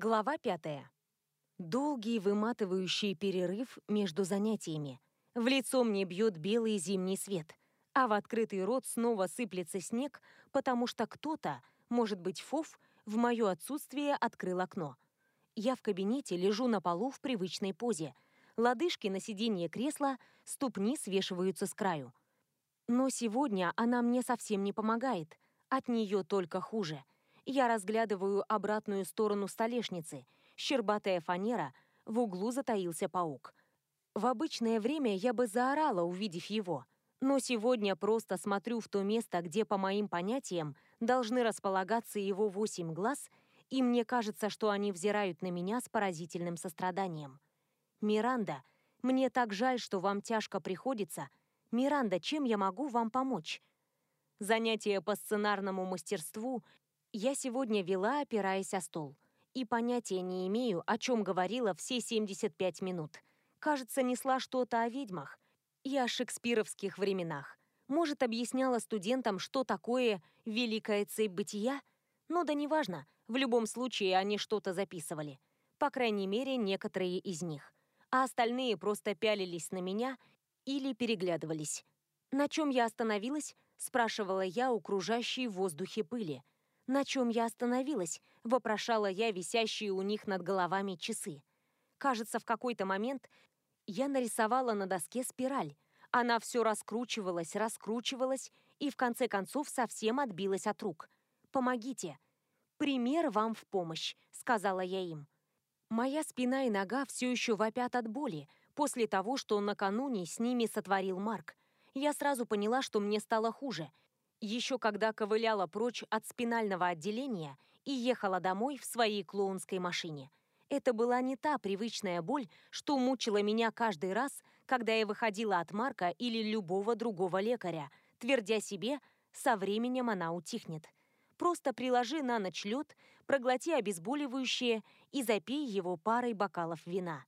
Глава пятая. Долгий выматывающий перерыв между занятиями. В лицо мне бьет белый зимний свет, а в открытый рот снова сыплется снег, потому что кто-то, может быть Фоф, в мое отсутствие открыл окно. Я в кабинете лежу на полу в привычной позе. Лодыжки на сиденье кресла, ступни свешиваются с краю. Но сегодня она мне совсем не помогает. От нее только хуже. Я разглядываю обратную сторону столешницы. Щербатая фанера, в углу затаился паук. В обычное время я бы заорала, увидев его. Но сегодня просто смотрю в то место, где, по моим понятиям, должны располагаться его восемь глаз, и мне кажется, что они взирают на меня с поразительным состраданием. «Миранда, мне так жаль, что вам тяжко приходится. Миранда, чем я могу вам помочь?» Занятия по сценарному мастерству я сегодня вела, опираясь о стол. И понятия не имею, о чем говорила все 75 минут. Кажется, несла что-то о ведьмах и о шекспировских временах. Может, объясняла студентам, что такое «великая цепь бытия»? Но да неважно, в любом случае они что-то записывали. По крайней мере, некоторые из них. А остальные просто пялились на меня или переглядывались. «На чем я остановилась?» – спрашивала я у кружащей в воздухе пыли – на чем я остановилась, вопрошала я висящие у них над головами часы. Кажется, в какой-то момент я нарисовала на доске спираль. Она все раскручивалась, раскручивалась и в конце концов совсем отбилась от рук. «Помогите!» «Пример вам в помощь», — сказала я им. Моя спина и нога все еще вопят от боли после того, что накануне с ними сотворил Марк. Я сразу поняла, что мне стало хуже, еще когда ковыляла прочь от спинального отделения и ехала домой в своей клоунской машине. Это была не та привычная боль, что мучила меня каждый раз, когда я выходила от Марка или любого другого лекаря, твердя себе, со временем она утихнет. Просто приложи на ночь лед, проглоти обезболивающее и запей его парой бокалов вина.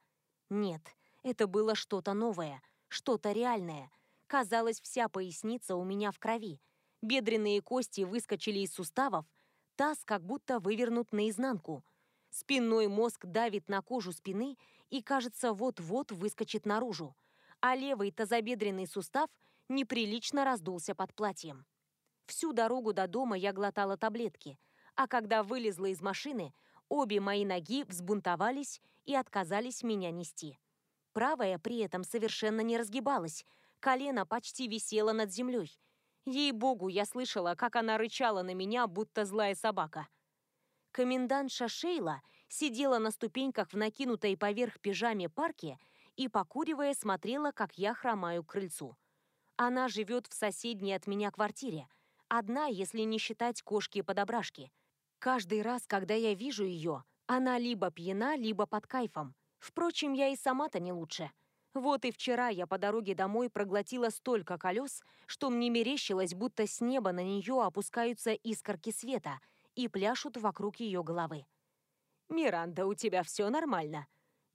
Нет, это было что-то новое, что-то реальное. Казалось, вся поясница у меня в крови. Бедренные кости выскочили из суставов, таз как будто вывернут наизнанку. Спинной мозг давит на кожу спины и, кажется, вот-вот выскочит наружу. А левый тазобедренный сустав неприлично раздулся под платьем. Всю дорогу до дома я глотала таблетки, а когда вылезла из машины, обе мои ноги взбунтовались и отказались меня нести. Правая при этом совершенно не разгибалась, колено почти висело над землей – Ей-богу, я слышала, как она рычала на меня, будто злая собака. Комендантша Шейла сидела на ступеньках в накинутой поверх пижаме парке и, покуривая, смотрела, как я хромаю к крыльцу. Она живет в соседней от меня квартире, одна, если не считать кошки-подобрашки. Каждый раз, когда я вижу ее, она либо пьяна, либо под кайфом. Впрочем, я и сама-то не лучше. Вот и вчера я по дороге домой проглотила столько колес, что мне мерещилось, будто с неба на нее опускаются искорки света и пляшут вокруг ее головы. «Миранда, у тебя все нормально?»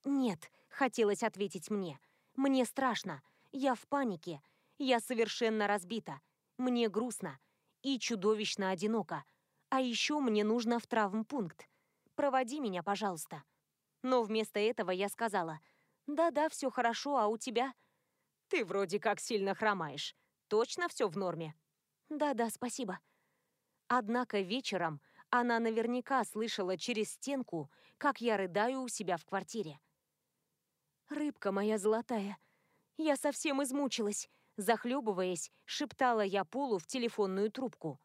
«Нет», — хотелось ответить мне. «Мне страшно. Я в панике. Я совершенно разбита. Мне грустно. И чудовищно одиноко. А еще мне нужно в травмпункт. Проводи меня, пожалуйста». Но вместо этого я сказала — «Да-да, все хорошо, а у тебя?» «Ты вроде как сильно хромаешь. Точно все в норме?» «Да-да, спасибо». Однако вечером она наверняка слышала через стенку, как я рыдаю у себя в квартире. «Рыбка моя золотая, я совсем измучилась», захлебываясь, шептала я Полу в телефонную трубку.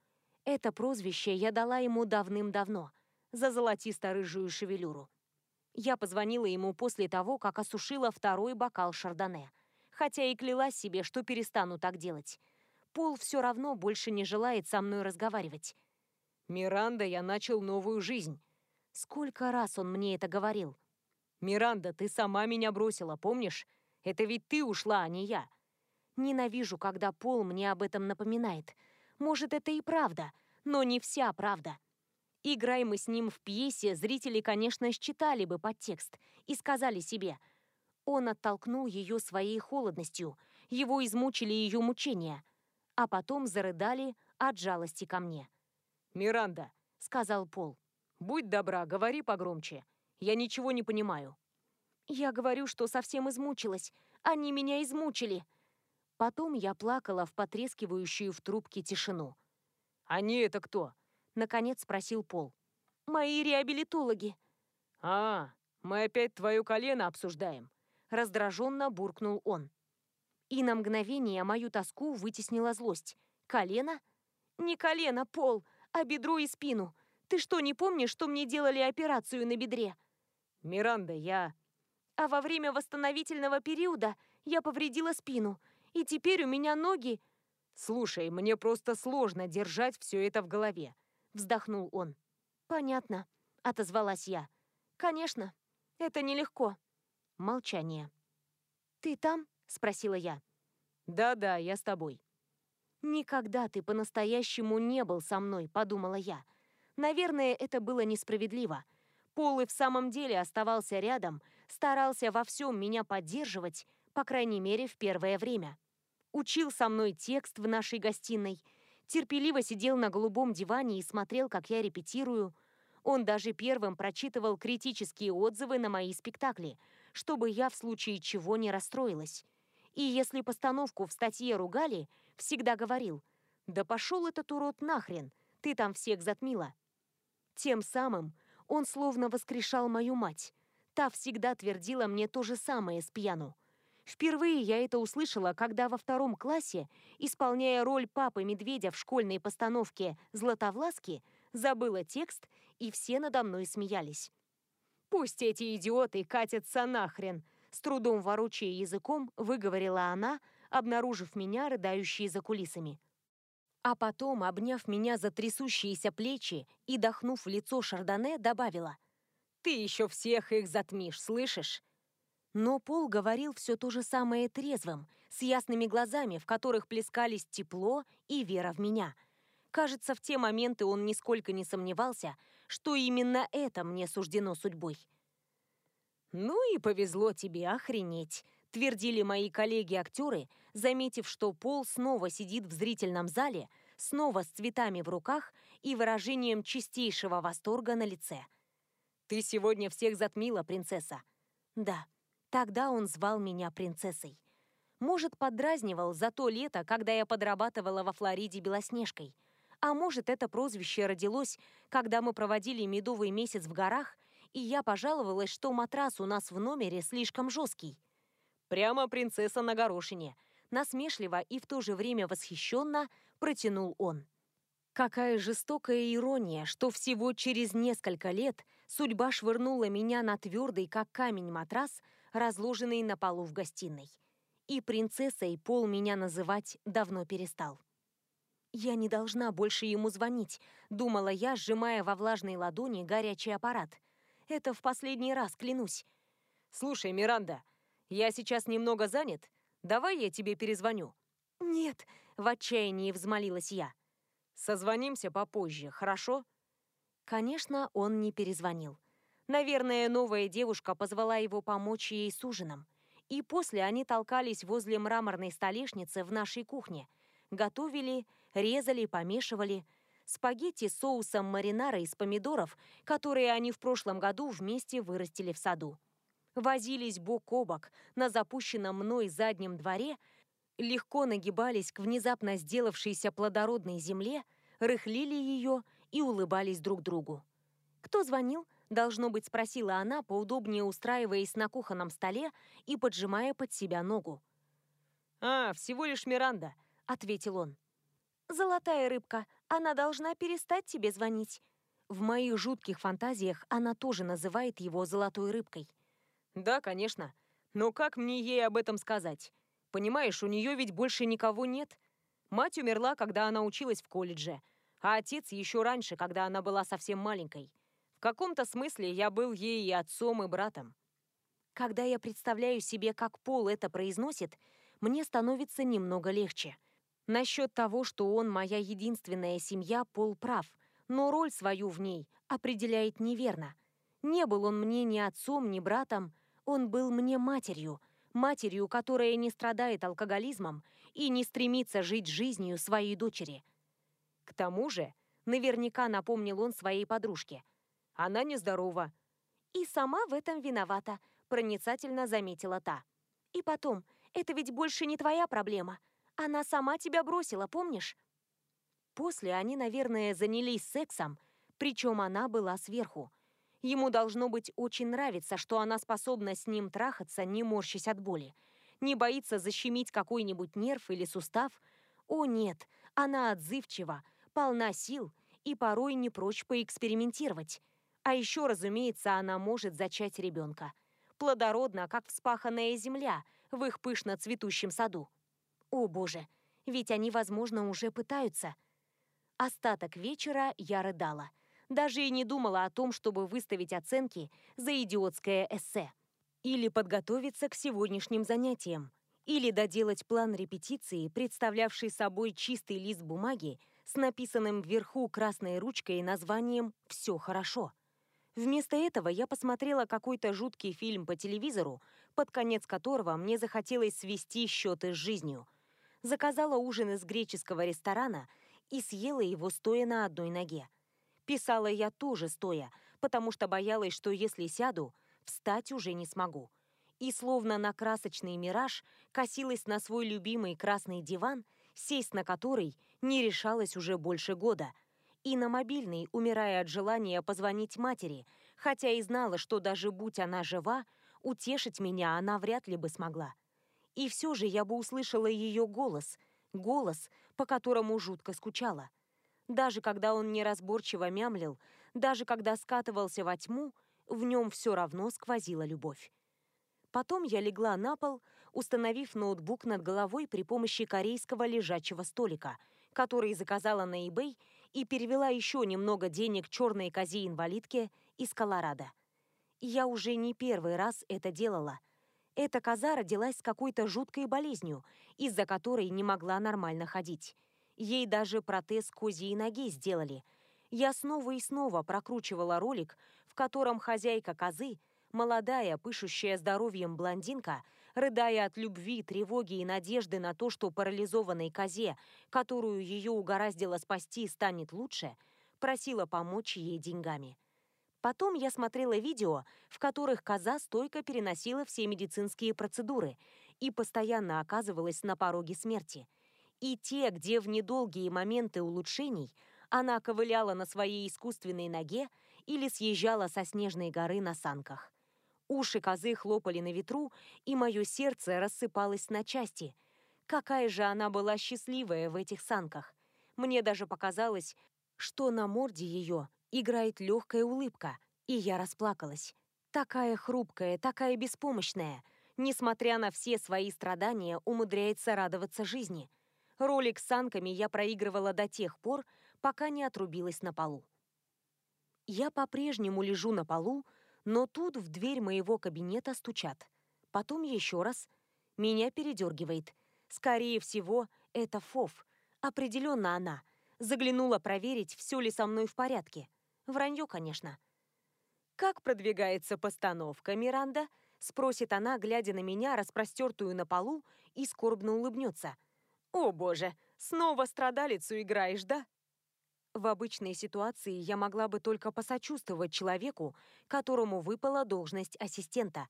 Это прозвище я дала ему давным-давно, за золотисто-рыжую шевелюру. Я позвонила ему после того, как осушила второй бокал шардоне. Хотя и клялась себе, что перестану так делать. Пол все равно больше не желает со мной разговаривать. «Миранда, я начал новую жизнь». Сколько раз он мне это говорил? «Миранда, ты сама меня бросила, помнишь? Это ведь ты ушла, а не я». Ненавижу, когда Пол мне об этом напоминает. Может, это и правда, но не вся правда. Играй мы с ним в пьесе, зрители, конечно, считали бы подтекст и сказали себе «Он оттолкнул ее своей холодностью, его измучили ее мучения», а потом зарыдали от жалости ко мне. «Миранда», — сказал Пол, — «будь добра, говори погромче. Я ничего не понимаю». «Я говорю, что совсем измучилась. Они меня измучили». Потом я плакала в потрескивающую в трубке тишину. «Они это кто?» — наконец спросил Пол. «Мои реабилитологи». «А, мы опять твое колено обсуждаем», — раздраженно буркнул он. И на мгновение мою тоску вытеснила злость. «Колено?» «Не колено, Пол, а бедро и спину. Ты что, не помнишь, что мне делали операцию на бедре?» «Миранда, я...» «А во время восстановительного периода я повредила спину, и теперь у меня ноги...» «Слушай, мне просто сложно держать все это в голове», — вздохнул он. «Понятно», — отозвалась я. «Конечно, это нелегко». Молчание. «Ты там?» — спросила я. «Да-да, я с тобой». «Никогда ты по-настоящему не был со мной», — подумала я. Наверное, это было несправедливо. Пол и в самом деле оставался рядом, старался во всем меня поддерживать, по крайней мере, в первое время. Учил со мной текст в нашей гостиной, терпеливо сидел на голубом диване и смотрел, как я репетирую. Он даже первым прочитывал критические отзывы на мои спектакли, чтобы я в случае чего не расстроилась. И если постановку в статье ругали, всегда говорил «Да пошел этот урод нахрен, ты там всех затмила». Тем самым он словно воскрешал мою мать. Та всегда твердила мне то же самое с пьяну. Впервые я это услышала, когда во втором классе, исполняя роль папы Медведя в школьной постановке «Златовласки», забыла текст, и все надо мной смеялись. «Пусть эти идиоты катятся нахрен!» С трудом ворочая языком, выговорила она, обнаружив меня, рыдающей за кулисами. А потом, обняв меня за трясущиеся плечи и дохнув лицо Шардоне, добавила. «Ты еще всех их затмишь, слышишь?» Но Пол говорил все то же самое трезвым, с ясными глазами, в которых плескались тепло и вера в меня. Кажется, в те моменты он нисколько не сомневался, что именно это мне суждено судьбой. «Ну и повезло тебе, охренеть!» — твердили мои коллеги-актеры, заметив, что Пол снова сидит в зрительном зале, снова с цветами в руках и выражением чистейшего восторга на лице. «Ты сегодня всех затмила, принцесса!» «Да, тогда он звал меня принцессой. Может, подразнивал за то лето, когда я подрабатывала во Флориде Белоснежкой. А может, это прозвище родилось, когда мы проводили медовый месяц в горах, и я пожаловалась, что матрас у нас в номере слишком жесткий. Прямо принцесса на горошине. Насмешливо и в то же время восхищенно протянул он. Какая жестокая ирония, что всего через несколько лет судьба швырнула меня на твердый, как камень, матрас, разложенный на полу в гостиной. И принцессой Пол меня называть давно перестал. «Я не должна больше ему звонить», — думала я, сжимая во влажной ладони горячий аппарат. «Это в последний раз, клянусь». «Слушай, Миранда, я сейчас немного занят. Давай я тебе перезвоню». «Нет», — в отчаянии взмолилась я. «Созвонимся попозже, хорошо?» Конечно, он не перезвонил. Наверное, новая девушка позвала его помочь ей с ужином. И после они толкались возле мраморной столешницы в нашей кухне. Готовили, резали, помешивали. Спагетти с соусом маринара из помидоров, которые они в прошлом году вместе вырастили в саду возились бок о бок на запущенном мной заднем дворе, легко нагибались к внезапно сделавшейся плодородной земле, рыхлили ее и улыбались друг другу. «Кто звонил?» – должно быть, спросила она, поудобнее устраиваясь на кухонном столе и поджимая под себя ногу. «А, всего лишь Миранда», – ответил он. «Золотая рыбка, она должна перестать тебе звонить». В моих жутких фантазиях она тоже называет его золотой рыбкой. Да, конечно. Но как мне ей об этом сказать? Понимаешь, у нее ведь больше никого нет. Мать умерла, когда она училась в колледже, а отец еще раньше, когда она была совсем маленькой. В каком-то смысле я был ей и отцом, и братом. Когда я представляю себе, как Пол это произносит, мне становится немного легче. Насчет того, что он моя единственная семья, Пол прав, но роль свою в ней определяет неверно. Не был он мне ни отцом, ни братом, он был мне матерью, матерью, которая не страдает алкоголизмом и не стремится жить жизнью своей дочери. К тому же, наверняка напомнил он своей подружке, она нездорова. «И сама в этом виновата», — проницательно заметила та. «И потом, это ведь больше не твоя проблема. Она сама тебя бросила, помнишь?» После они, наверное, занялись сексом, причем она была сверху. Ему должно быть очень нравиться, что она способна с ним трахаться, не морщась от боли. Не боится защемить какой-нибудь нерв или сустав. О нет, она отзывчива, полна сил и порой не прочь поэкспериментировать. А еще, разумеется, она может зачать ребенка. Плодородно, как вспаханная земля в их пышно цветущем саду. О боже, ведь они, возможно, уже пытаются. Остаток вечера я рыдала. Даже и не думала о том, чтобы выставить оценки за идиотское эссе. Или подготовиться к сегодняшним занятиям. Или доделать план репетиции, представлявший собой чистый лист бумаги с написанным вверху красной ручкой названием «Все хорошо». Вместо этого я посмотрела какой-то жуткий фильм по телевизору, под конец которого мне захотелось свести счеты с жизнью. Заказала ужин из греческого ресторана и съела его стоя на одной ноге. Писала я тоже стоя, потому что боялась, что если сяду, встать уже не смогу. И словно на красочный мираж косилась на свой любимый красный диван, сесть на который не решалась уже больше года – и на мобильный, умирая от желания позвонить матери, хотя и знала, что даже будь она жива, утешить меня она вряд ли бы смогла. И все же я бы услышала ее голос, голос, по которому жутко скучала. Даже когда он неразборчиво мямлил, даже когда скатывался во тьму, в нем все равно сквозила любовь. Потом я легла на пол, установив ноутбук над головой при помощи корейского лежачего столика, который заказала на eBay и перевела еще немного денег черной козе-инвалидке из Колорадо. Я уже не первый раз это делала. Эта коза родилась с какой-то жуткой болезнью, из-за которой не могла нормально ходить. Ей даже протез козьей ноги сделали. Я снова и снова прокручивала ролик, в котором хозяйка козы, молодая, пышущая здоровьем блондинка, рыдая от любви, тревоги и надежды на то, что парализованной козе, которую ее угораздило спасти, станет лучше, просила помочь ей деньгами. Потом я смотрела видео, в которых коза стойко переносила все медицинские процедуры и постоянно оказывалась на пороге смерти. И те, где в недолгие моменты улучшений она ковыляла на своей искусственной ноге или съезжала со снежной горы на санках. Уши козы хлопали на ветру, и мое сердце рассыпалось на части. Какая же она была счастливая в этих санках. Мне даже показалось, что на морде ее играет легкая улыбка, и я расплакалась. Такая хрупкая, такая беспомощная, несмотря на все свои страдания, умудряется радоваться жизни. Ролик с санками я проигрывала до тех пор, пока не отрубилась на полу. Я по-прежнему лежу на полу, но тут в дверь моего кабинета стучат. Потом еще раз. Меня передергивает. Скорее всего, это Фов. Определенно она. Заглянула проверить, все ли со мной в порядке. Вранье, конечно. «Как продвигается постановка, Миранда?» Спросит она, глядя на меня, распростертую на полу, и скорбно улыбнется. «О, боже, снова страдалицу играешь, да?» В обычной ситуации я могла бы только посочувствовать человеку, которому выпала должность ассистента.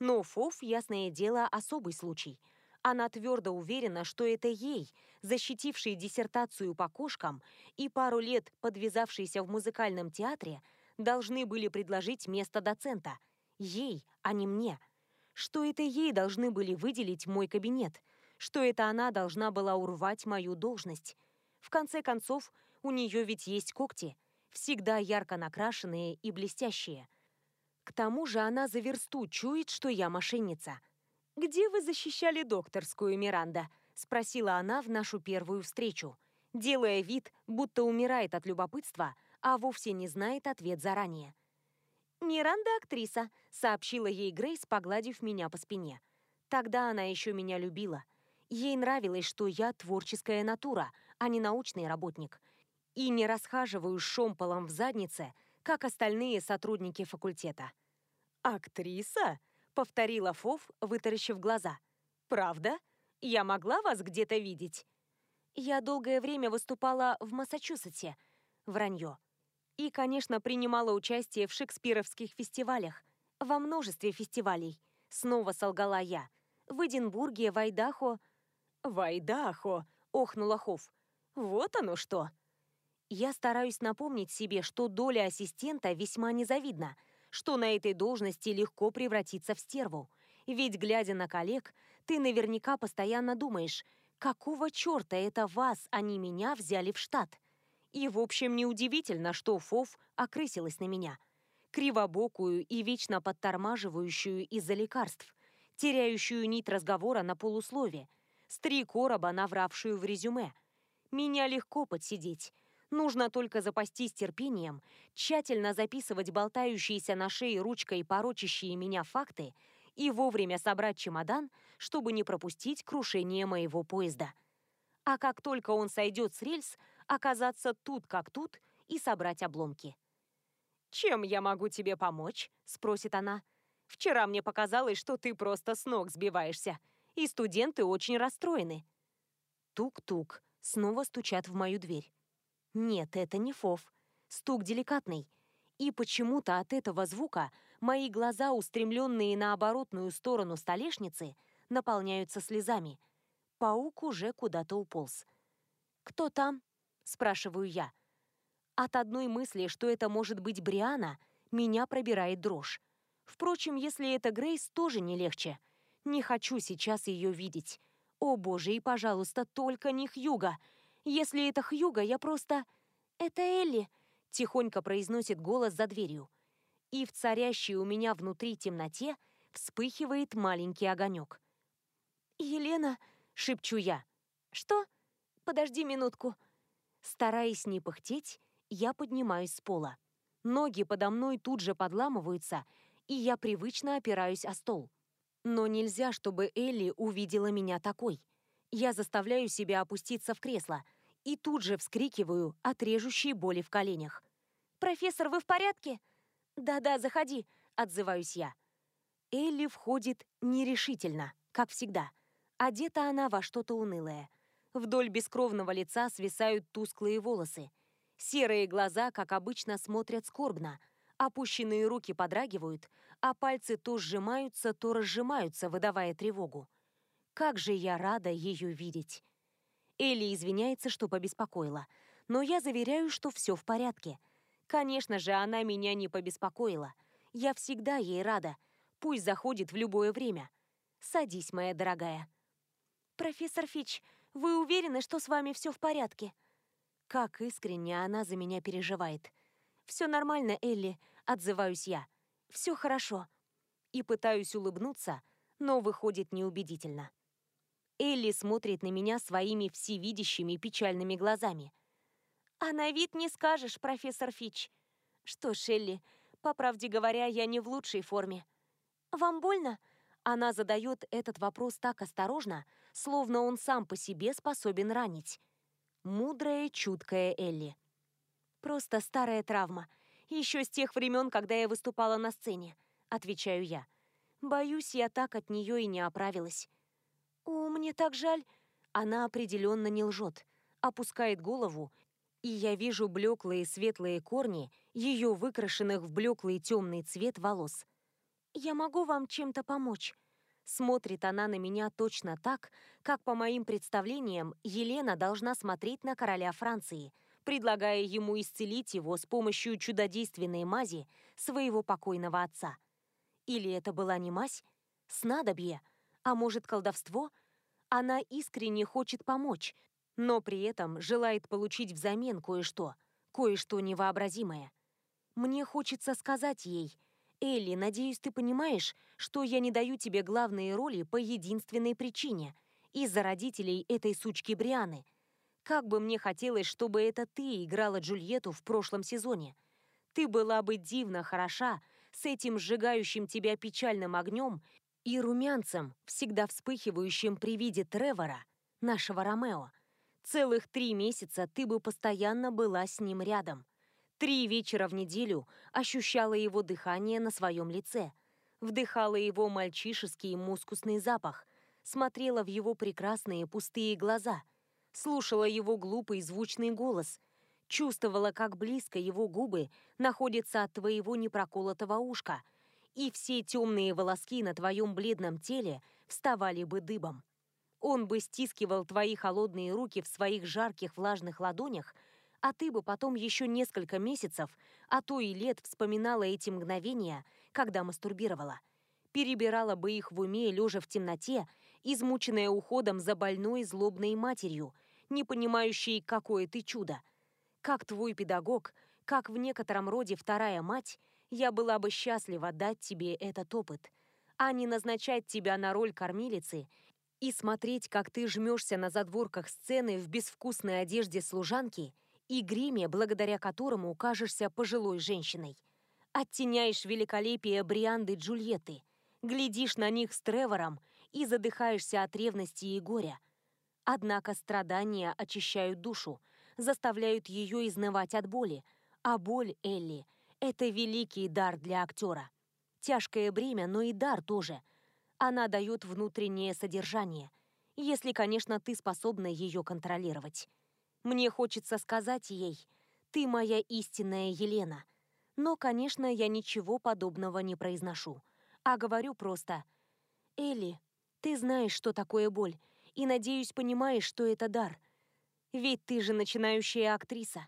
Но Фоф, ясное дело, особый случай. Она твердо уверена, что это ей, защитившей диссертацию по кошкам и пару лет подвязавшейся в музыкальном театре, должны были предложить место доцента. Ей, а не мне. Что это ей должны были выделить мой кабинет. Что это она должна была урвать мою должность. В конце концов, у нее ведь есть когти, всегда ярко накрашенные и блестящие. К тому же она за версту чует, что я мошенница. «Где вы защищали докторскую, Миранда?» – спросила она в нашу первую встречу, делая вид, будто умирает от любопытства, а вовсе не знает ответ заранее. «Миранда актриса», — сообщила ей Грейс, погладив меня по спине. Тогда она еще меня любила. Ей нравилось, что я творческая натура, а не научный работник, и не расхаживаю шомполом в заднице, как остальные сотрудники факультета. «Актриса?» — повторила Фов, вытаращив глаза. «Правда? Я могла вас где-то видеть?» «Я долгое время выступала в Массачусетсе». Вранье. И, конечно, принимала участие в шекспировских фестивалях. Во множестве фестивалей. Снова солгала я. В Эдинбурге, в Айдахо... «В Айдахо!» — охнула Хофф. «Вот оно что!» Я стараюсь напомнить себе, что доля ассистента весьма незавидна, что на этой должности легко превратиться в стерву. Ведь, глядя на коллег, ты наверняка постоянно думаешь, какого черта это вас, а не меня, взяли в штат? И, в общем, неудивительно, что Фов окрысилась на меня. Кривобокую и вечно подтормаживающую из-за лекарств, теряющую нить разговора на полуслове, с три короба навравшую в резюме. Меня легко подсидеть. Нужно только запастись терпением, тщательно записывать болтающиеся на шее ручкой порочащие меня факты и вовремя собрать чемодан, чтобы не пропустить крушение моего поезда. А как только он сойдет с рельс, оказаться тут как тут и собрать обломки. «Чем я могу тебе помочь?» – спросит она. «Вчера мне показалось, что ты просто с ног сбиваешься, и студенты очень расстроены». Тук-тук, снова стучат в мою дверь. Нет, это не фов. Стук деликатный. И почему-то от этого звука мои глаза, устремленные на оборотную сторону столешницы, наполняются слезами. Паук уже куда-то уполз. «Кто там?» – спрашиваю я. От одной мысли, что это может быть Бриана, меня пробирает дрожь. Впрочем, если это Грейс, тоже не легче. Не хочу сейчас ее видеть. О боже, и, пожалуйста, только не Хьюга. Если это Хьюга, я просто... «Это Элли», — тихонько произносит голос за дверью. И в царящей у меня внутри темноте вспыхивает маленький огонек. «Елена», — шепчу я. «Что? Подожди минутку». Стараясь не пыхтеть, я поднимаюсь с пола. Ноги подо мной тут же подламываются, и я привычно опираюсь о стол. Но нельзя, чтобы Элли увидела меня такой. Я заставляю себя опуститься в кресло и тут же вскрикиваю от режущей боли в коленях. «Профессор, вы в порядке?» «Да-да, заходи», — отзываюсь я. Элли входит нерешительно, как всегда. Одета она во что-то унылое. Вдоль бескровного лица свисают тусклые волосы. Серые глаза, как обычно, смотрят скорбно. Опущенные руки подрагивают, а пальцы то сжимаются, то разжимаются, выдавая тревогу. Как же я рада ее видеть. Элли извиняется, что побеспокоила, но я заверяю, что все в порядке. Конечно же, она меня не побеспокоила. Я всегда ей рада. Пусть заходит в любое время. Садись, моя дорогая. Профессор Фич, вы уверены, что с вами все в порядке? Как искренне она за меня переживает. Все нормально, Элли, отзываюсь я. Все хорошо. И пытаюсь улыбнуться, но выходит неубедительно. Элли смотрит на меня своими всевидящими печальными глазами. «А на вид не скажешь, профессор Фич». «Что ж, Элли, по правде говоря, я не в лучшей форме». «Вам больно?» Она задает этот вопрос так осторожно, словно он сам по себе способен ранить. Мудрая, чуткая Элли. «Просто старая травма. Еще с тех времен, когда я выступала на сцене», — отвечаю я. «Боюсь, я так от нее и не оправилась». «О, мне так жаль!» Она определенно не лжет. Опускает голову, и я вижу блеклые светлые корни ее выкрашенных в блеклый темный цвет волос. «Я могу вам чем-то помочь?» Смотрит она на меня точно так, как, по моим представлениям, Елена должна смотреть на короля Франции, предлагая ему исцелить его с помощью чудодейственной мази своего покойного отца. Или это была не мазь? Снадобье? А может, колдовство? Она искренне хочет помочь, но при этом желает получить взамен кое-что, кое-что невообразимое. Мне хочется сказать ей, «Элли, надеюсь, ты понимаешь, что я не даю тебе главные роли по единственной причине – из-за родителей этой сучки Брианы. Как бы мне хотелось, чтобы это ты играла Джульетту в прошлом сезоне. Ты была бы дивно хороша, с этим сжигающим тебя печальным огнем и румянцем, всегда вспыхивающим при виде Тревора, нашего Ромео. Целых три месяца ты бы постоянно была с ним рядом. Три вечера в неделю ощущала его дыхание на своем лице, вдыхала его мальчишеский мускусный запах, смотрела в его прекрасные пустые глаза, слушала его глупый звучный голос, чувствовала, как близко его губы находятся от твоего непроколотого ушка, и все темные волоски на твоем бледном теле вставали бы дыбом. Он бы стискивал твои холодные руки в своих жарких влажных ладонях, а ты бы потом еще несколько месяцев, а то и лет вспоминала эти мгновения, когда мастурбировала. Перебирала бы их в уме, лежа в темноте, измученная уходом за больной злобной матерью, не понимающей, какое ты чудо. Как твой педагог, как в некотором роде вторая мать, я была бы счастлива дать тебе этот опыт, а не назначать тебя на роль кормилицы и смотреть, как ты жмешься на задворках сцены в безвкусной одежде служанки и гриме, благодаря которому кажешься пожилой женщиной. Оттеняешь великолепие Брианды Джульетты, глядишь на них с Тревором и задыхаешься от ревности и горя. Однако страдания очищают душу, заставляют ее изнывать от боли, а боль Элли – это великий дар для актера. Тяжкое бремя, но и дар тоже. Она дает внутреннее содержание, если, конечно, ты способна ее контролировать. Мне хочется сказать ей «Ты моя истинная Елена», но, конечно, я ничего подобного не произношу, а говорю просто «Элли, ты знаешь, что такое боль, и, надеюсь, понимаешь, что это дар. Ведь ты же начинающая актриса».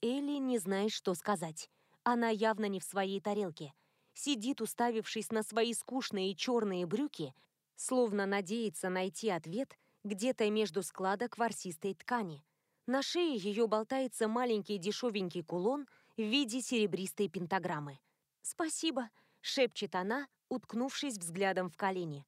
Элли не знает, что сказать. Она явно не в своей тарелке – сидит, уставившись на свои скучные черные брюки, словно надеется найти ответ где-то между складок ворсистой ткани. На шее ее болтается маленький дешевенький кулон в виде серебристой пентаграммы. «Спасибо», — шепчет она, уткнувшись взглядом в колени.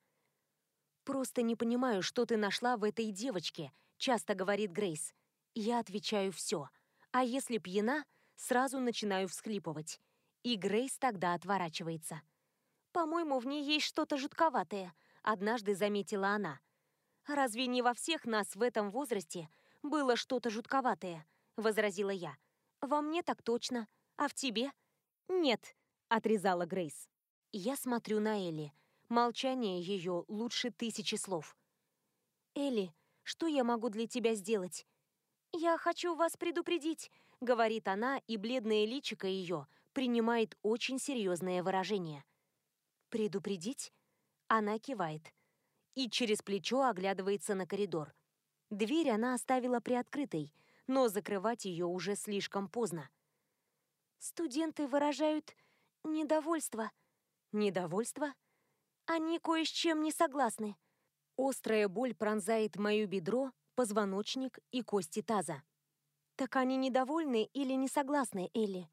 «Просто не понимаю, что ты нашла в этой девочке», — часто говорит Грейс. Я отвечаю «все». А если пьяна, сразу начинаю всхлипывать. И Грейс тогда отворачивается. «По-моему, в ней есть что-то жутковатое», — однажды заметила она. «Разве не во всех нас в этом возрасте было что-то жутковатое?» — возразила я. «Во мне так точно. А в тебе?» «Нет», — отрезала Грейс. Я смотрю на Элли. Молчание ее лучше тысячи слов. «Элли, что я могу для тебя сделать?» «Я хочу вас предупредить», — говорит она, и бледное личико ее — принимает очень серьезное выражение. «Предупредить?» Она кивает. И через плечо оглядывается на коридор. Дверь она оставила приоткрытой, но закрывать ее уже слишком поздно. «Студенты выражают недовольство». «Недовольство?» «Они кое с чем не согласны». Острая боль пронзает мою бедро, позвоночник и кости таза. «Так они недовольны или не согласны, Элли?»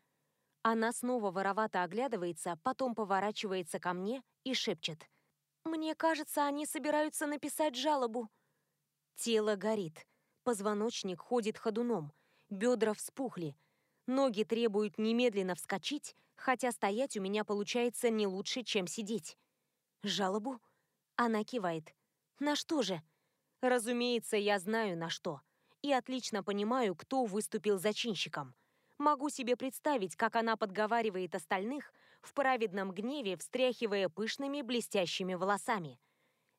Она снова воровато оглядывается, потом поворачивается ко мне и шепчет. «Мне кажется, они собираются написать жалобу». Тело горит. Позвоночник ходит ходуном. Бедра вспухли. Ноги требуют немедленно вскочить, хотя стоять у меня получается не лучше, чем сидеть. «Жалобу?» Она кивает. «На что же?» «Разумеется, я знаю, на что. И отлично понимаю, кто выступил зачинщиком». Могу себе представить, как она подговаривает остальных, в праведном гневе встряхивая пышными блестящими волосами.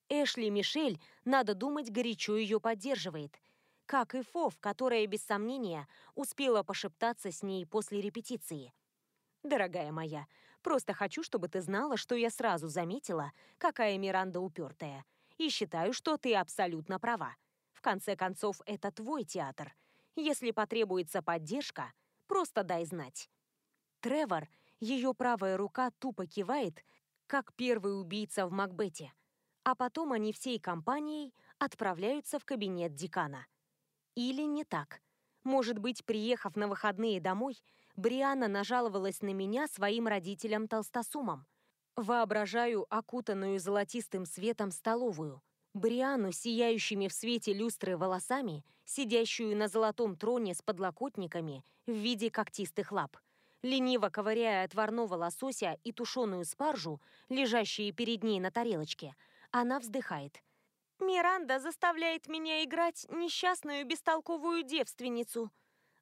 Эшли Мишель, надо думать, горячо ее поддерживает. Как и Фов, которая, без сомнения, успела пошептаться с ней после репетиции. «Дорогая моя, просто хочу, чтобы ты знала, что я сразу заметила, какая Миранда упертая, и считаю, что ты абсолютно права. В конце концов, это твой театр. Если потребуется поддержка, Просто дай знать. Тревор, ее правая рука тупо кивает, как первый убийца в Макбете. А потом они всей компанией отправляются в кабинет декана. Или не так. Может быть, приехав на выходные домой, Бриана нажаловалась на меня своим родителям-толстосумам. Воображаю окутанную золотистым светом столовую. Бриану, сияющими в свете люстры волосами, сидящую на золотом троне с подлокотниками в виде когтистых лап. Лениво ковыряя отварного лосося и тушеную спаржу, лежащие перед ней на тарелочке, она вздыхает. «Миранда заставляет меня играть несчастную бестолковую девственницу».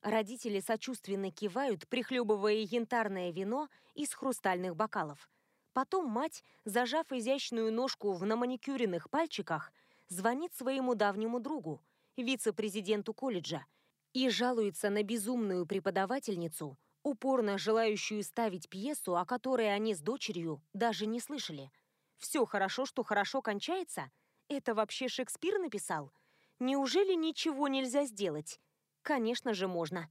Родители сочувственно кивают, прихлебывая янтарное вино из хрустальных бокалов. Потом мать, зажав изящную ножку в наманикюренных пальчиках, звонит своему давнему другу, вице-президенту колледжа, и жалуется на безумную преподавательницу, упорно желающую ставить пьесу, о которой они с дочерью даже не слышали. Все хорошо, что хорошо кончается? Это вообще Шекспир написал? Неужели ничего нельзя сделать? Конечно же, можно.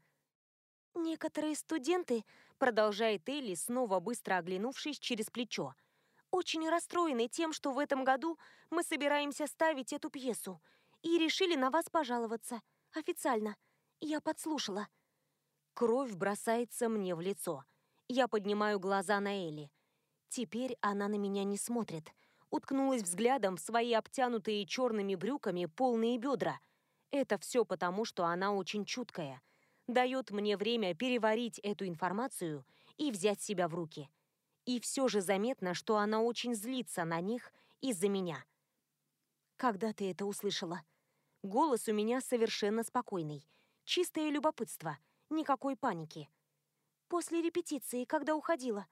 Некоторые студенты, продолжает Элли, снова быстро оглянувшись через плечо, очень расстроены тем, что в этом году мы собираемся ставить эту пьесу, и решили на вас пожаловаться. Официально. Я подслушала. Кровь бросается мне в лицо. Я поднимаю глаза на Элли. Теперь она на меня не смотрит. Уткнулась взглядом в свои обтянутые черными брюками полные бедра. Это все потому, что она очень чуткая. Дает мне время переварить эту информацию и взять себя в руки. И все же заметно, что она очень злится на них из-за меня. Когда ты это услышала? Голос у меня совершенно спокойный. Чистое любопытство, никакой паники. После репетиции, когда уходила.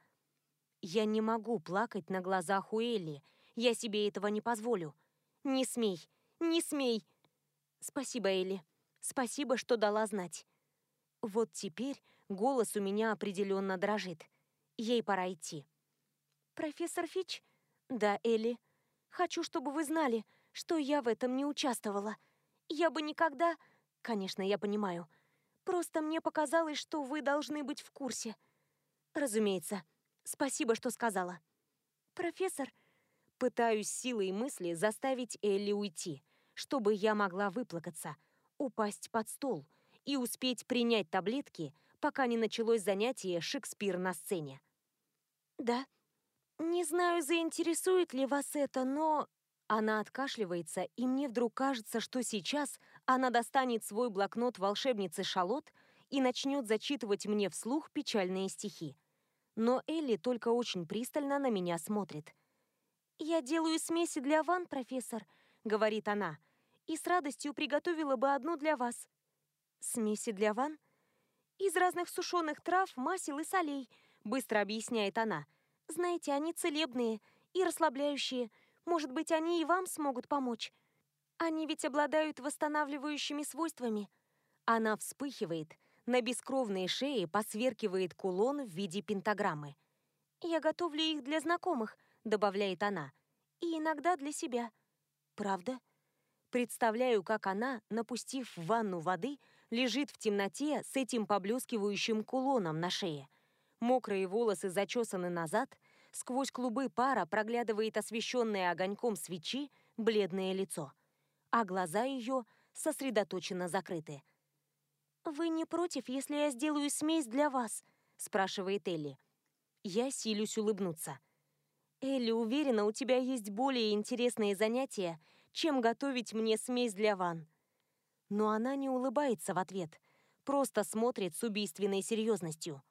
Я не могу плакать на глазах у Элли. Я себе этого не позволю. Не смей, не смей. Спасибо, Элли. Спасибо, что дала знать. Вот теперь голос у меня определенно дрожит. Ей пора идти. Профессор Фич? Да, Элли. Хочу, чтобы вы знали, что я в этом не участвовала. Я бы никогда... Конечно, я понимаю. Просто мне показалось, что вы должны быть в курсе. Разумеется. Спасибо, что сказала. Профессор, пытаюсь силой мысли заставить Элли уйти, чтобы я могла выплакаться, упасть под стол и успеть принять таблетки, пока не началось занятие «Шекспир на сцене». «Да. Не знаю, заинтересует ли вас это, но она откашливается, и мне вдруг кажется, что сейчас она достанет свой блокнот волшебницы Шалот и начнет зачитывать мне вслух печальные стихи. Но Элли только очень пристально на меня смотрит. «Я делаю смеси для ван, профессор», — говорит она, «и с радостью приготовила бы одну для вас». «Смеси для ван?» «Из разных сушеных трав, масел и солей», — быстро объясняет она. «Знаете, они целебные и расслабляющие, может быть, они и вам смогут помочь. Они ведь обладают восстанавливающими свойствами. Она вспыхивает, на бескровной шее посверкивает кулон в виде пентаграммы. «Я готовлю их для знакомых», — добавляет она, «и иногда для себя». «Правда?» Представляю, как она, напустив в ванну воды, лежит в темноте с этим поблескивающим кулоном на шее. Мокрые волосы зачесаны назад, Сквозь клубы пара проглядывает освещенное огоньком свечи бледное лицо, а глаза ее сосредоточенно закрыты. «Вы не против, если я сделаю смесь для вас?» – спрашивает Элли. Я силюсь улыбнуться. «Элли, уверена, у тебя есть более интересные занятия, чем готовить мне смесь для ван». Но она не улыбается в ответ, просто смотрит с убийственной серьезностью.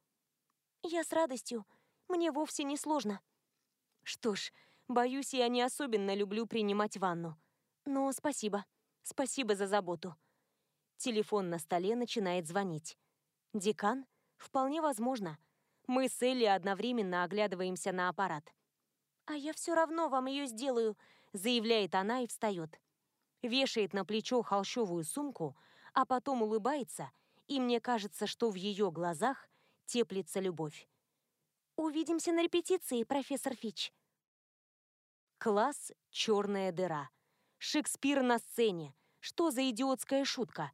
«Я с радостью. Мне вовсе не сложно. Что ж, боюсь, я не особенно люблю принимать ванну. Но спасибо. Спасибо за заботу. Телефон на столе начинает звонить. Декан? Вполне возможно. Мы с Элли одновременно оглядываемся на аппарат. «А я все равно вам ее сделаю», — заявляет она и встает. Вешает на плечо холщовую сумку, а потом улыбается, и мне кажется, что в ее глазах теплится любовь. Увидимся на репетиции, профессор Фич. Класс «Черная дыра». Шекспир на сцене. Что за идиотская шутка?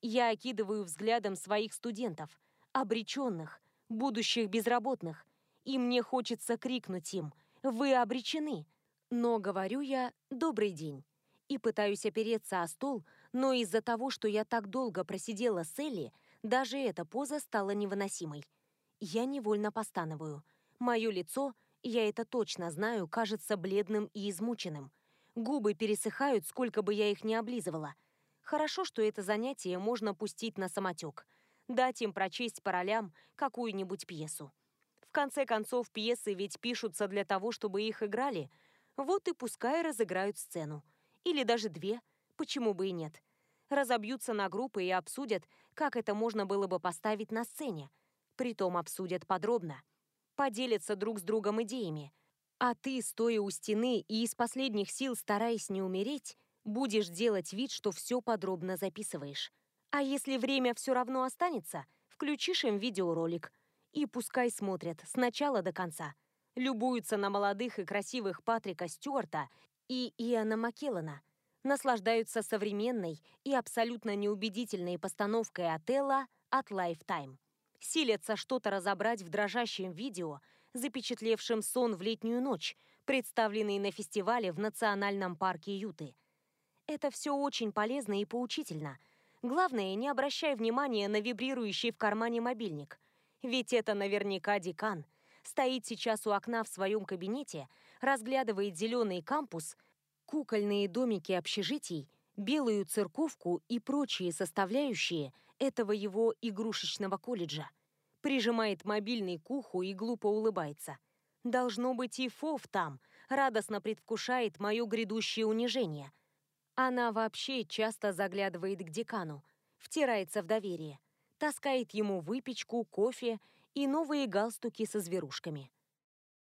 Я окидываю взглядом своих студентов, обреченных, будущих безработных, и мне хочется крикнуть им «Вы обречены!» Но говорю я «Добрый день» и пытаюсь опереться о стол, но из-за того, что я так долго просидела с Элли, даже эта поза стала невыносимой. Я невольно постановую. Мое лицо, я это точно знаю, кажется бледным и измученным. Губы пересыхают, сколько бы я их ни облизывала. Хорошо, что это занятие можно пустить на самотек. Дать им прочесть по ролям какую-нибудь пьесу. В конце концов, пьесы ведь пишутся для того, чтобы их играли. Вот и пускай разыграют сцену. Или даже две, почему бы и нет. Разобьются на группы и обсудят, как это можно было бы поставить на сцене – притом обсудят подробно. Поделятся друг с другом идеями. А ты, стоя у стены и из последних сил стараясь не умереть, будешь делать вид, что все подробно записываешь. А если время все равно останется, включишь им видеоролик. И пускай смотрят с начала до конца. Любуются на молодых и красивых Патрика Стюарта и Иоанна Маккеллана. Наслаждаются современной и абсолютно неубедительной постановкой Отелла от Lifetime. Силятся что-то разобрать в дрожащем видео, запечатлевшем сон в летнюю ночь, представленный на фестивале в Национальном парке Юты. Это все очень полезно и поучительно. Главное, не обращай внимания на вибрирующий в кармане мобильник. Ведь это наверняка декан. Стоит сейчас у окна в своем кабинете, разглядывает зеленый кампус, кукольные домики общежитий, белую церковку и прочие составляющие этого его игрушечного колледжа. Прижимает мобильный к уху и глупо улыбается. Должно быть и Фов там, радостно предвкушает мое грядущее унижение. Она вообще часто заглядывает к декану, втирается в доверие, таскает ему выпечку, кофе и новые галстуки со зверушками.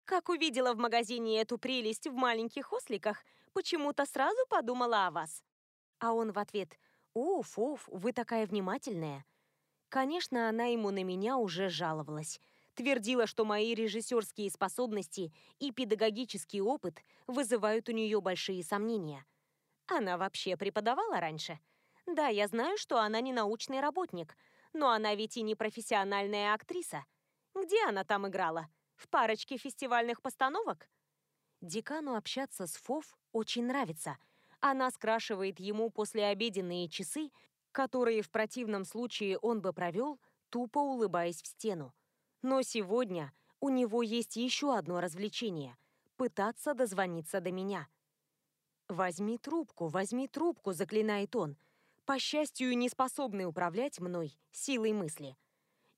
Как увидела в магазине эту прелесть в маленьких осликах, почему-то сразу подумала о вас. А он в ответ «О, Фов, вы такая внимательная». Конечно, она ему на меня уже жаловалась – Твердила, что мои режиссерские способности и педагогический опыт вызывают у нее большие сомнения. Она вообще преподавала раньше? Да, я знаю, что она не научный работник, но она ведь и не профессиональная актриса. Где она там играла? В парочке фестивальных постановок? Декану общаться с Фов очень нравится. Она скрашивает ему послеобеденные часы, которые в противном случае он бы провел, тупо улыбаясь в стену. Но сегодня у него есть еще одно развлечение – пытаться дозвониться до меня. «Возьми трубку, возьми трубку», – заклинает он, по счастью, не способный управлять мной силой мысли.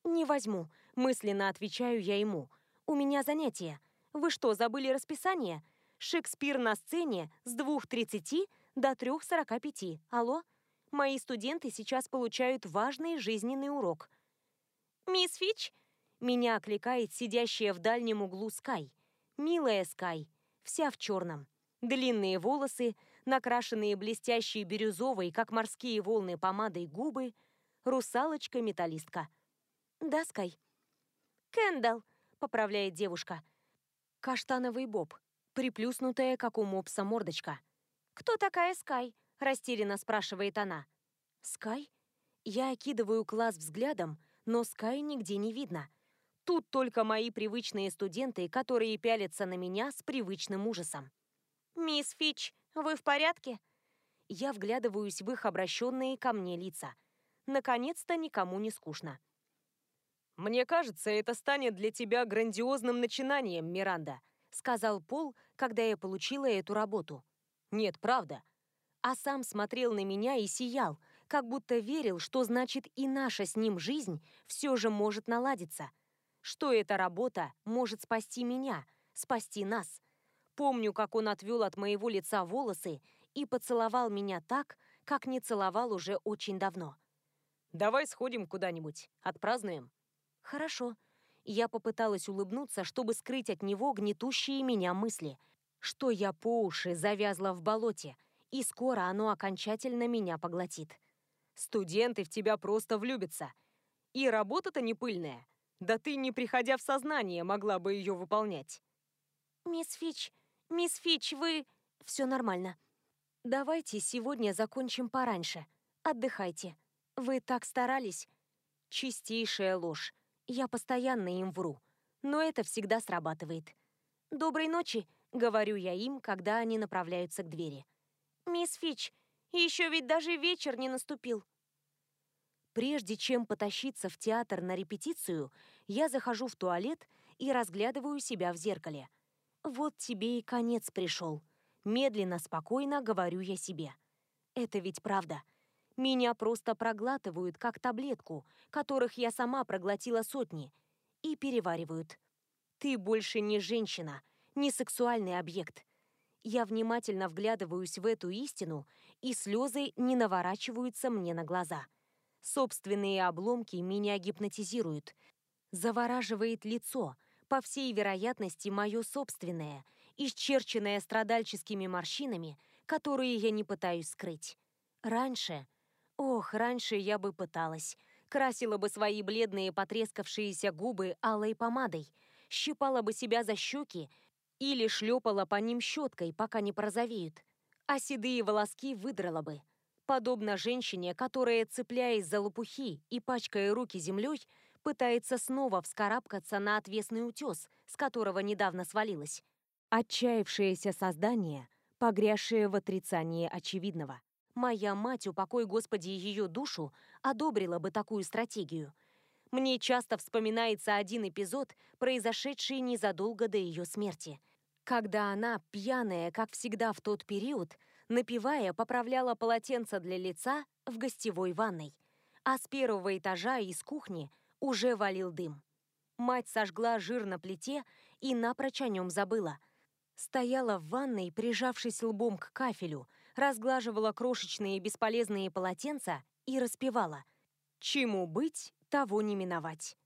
«Не возьму», – мысленно отвечаю я ему. «У меня занятие. Вы что, забыли расписание? Шекспир на сцене с 2.30 до 3.45. Алло? Мои студенты сейчас получают важный жизненный урок». «Мисс Фич?» Меня окликает сидящая в дальнем углу Скай. Милая Скай, вся в черном. Длинные волосы, накрашенные блестящей бирюзовой, как морские волны помадой губы, русалочка-металлистка. «Да, Скай». «Кэндалл», — поправляет девушка. Каштановый боб, приплюснутая, как у мопса, мордочка. «Кто такая Скай?» — растерянно спрашивает она. «Скай?» Я окидываю класс взглядом, но Скай нигде не видно. Тут только мои привычные студенты, которые пялятся на меня с привычным ужасом. «Мисс Фич, вы в порядке?» Я вглядываюсь в их обращенные ко мне лица. Наконец-то никому не скучно. «Мне кажется, это станет для тебя грандиозным начинанием, Миранда», сказал Пол, когда я получила эту работу. «Нет, правда». А сам смотрел на меня и сиял, как будто верил, что значит и наша с ним жизнь все же может наладиться – что эта работа может спасти меня, спасти нас. Помню, как он отвел от моего лица волосы и поцеловал меня так, как не целовал уже очень давно. «Давай сходим куда-нибудь, отпразднуем». «Хорошо». Я попыталась улыбнуться, чтобы скрыть от него гнетущие меня мысли, что я по уши завязла в болоте, и скоро оно окончательно меня поглотит. «Студенты в тебя просто влюбятся. И работа-то не пыльная. Да ты, не приходя в сознание, могла бы ее выполнять. Мисс Фич, мисс Фич, вы... Все нормально. Давайте сегодня закончим пораньше. Отдыхайте. Вы так старались. Чистейшая ложь. Я постоянно им вру. Но это всегда срабатывает. «Доброй ночи», — говорю я им, когда они направляются к двери. «Мисс Фич, еще ведь даже вечер не наступил». Прежде чем потащиться в театр на репетицию, я захожу в туалет и разглядываю себя в зеркале. Вот тебе и конец пришел. Медленно, спокойно говорю я себе. Это ведь правда. Меня просто проглатывают, как таблетку, которых я сама проглотила сотни, и переваривают. Ты больше не женщина, не сексуальный объект. Я внимательно вглядываюсь в эту истину, и слезы не наворачиваются мне на глаза. Собственные обломки меня гипнотизируют. Завораживает лицо, по всей вероятности, мое собственное, исчерченное страдальческими морщинами, которые я не пытаюсь скрыть. Раньше Ох, раньше я бы пыталась. Красила бы свои бледные потрескавшиеся губы алой помадой, щипала бы себя за щеки или шлепала по ним щеткой, пока не прозовеют, а седые волоски выдрала бы. Подобно женщине, которая, цепляясь за лопухи и пачкая руки землей, пытается снова вскарабкаться на отвесный утес, с которого недавно свалилась. Отчаявшееся создание, погрязшее в отрицании очевидного. Моя мать, упокой Господи ее душу, одобрила бы такую стратегию. Мне часто вспоминается один эпизод, произошедший незадолго до ее смерти. Когда она, пьяная, как всегда в тот период, напивая, поправляла полотенце для лица в гостевой ванной. А с первого этажа из кухни уже валил дым. Мать сожгла жир на плите и напрочь о нем забыла. Стояла в ванной, прижавшись лбом к кафелю, разглаживала крошечные бесполезные полотенца и распевала «Чему быть, того не миновать».